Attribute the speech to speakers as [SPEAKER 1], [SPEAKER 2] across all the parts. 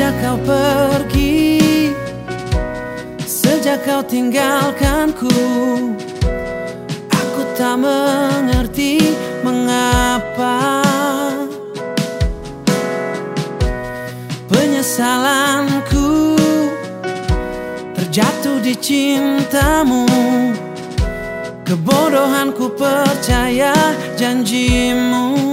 [SPEAKER 1] Sejak kau pergi Sejak kau tinggalkanku Aku tak mengerti mengapa Penyesalanku Terjatuh di cintamu. Kebodohanku percaya janjimu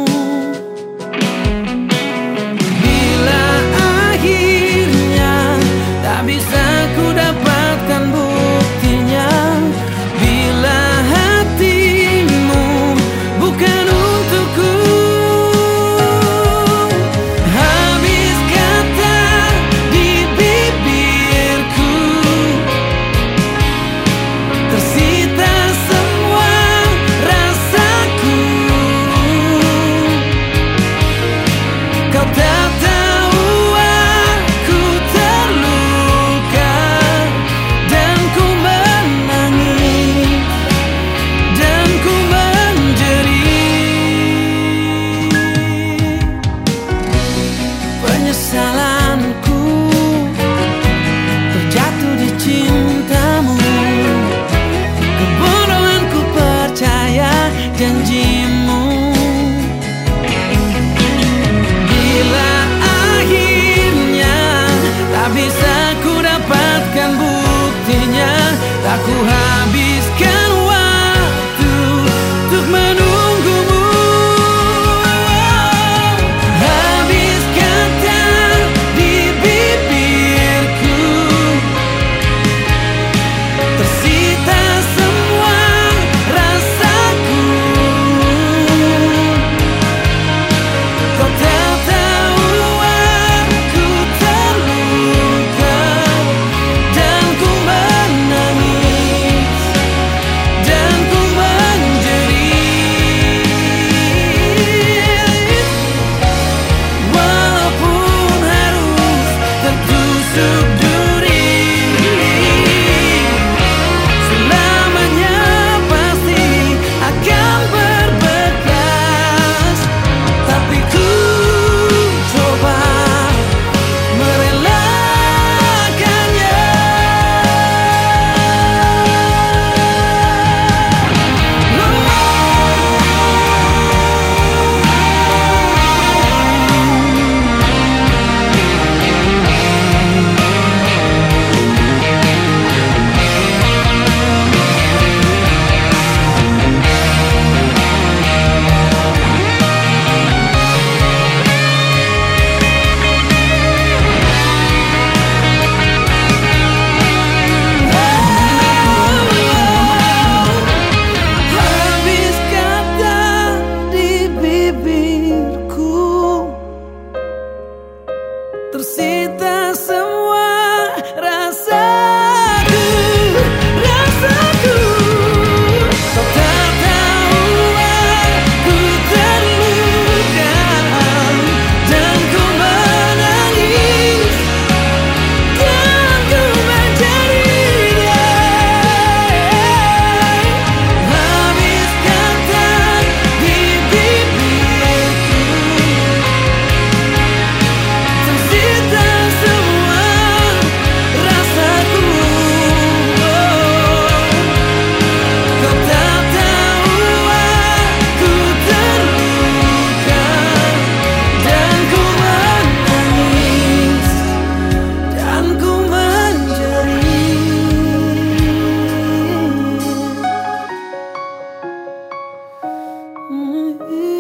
[SPEAKER 1] Mm-hmm.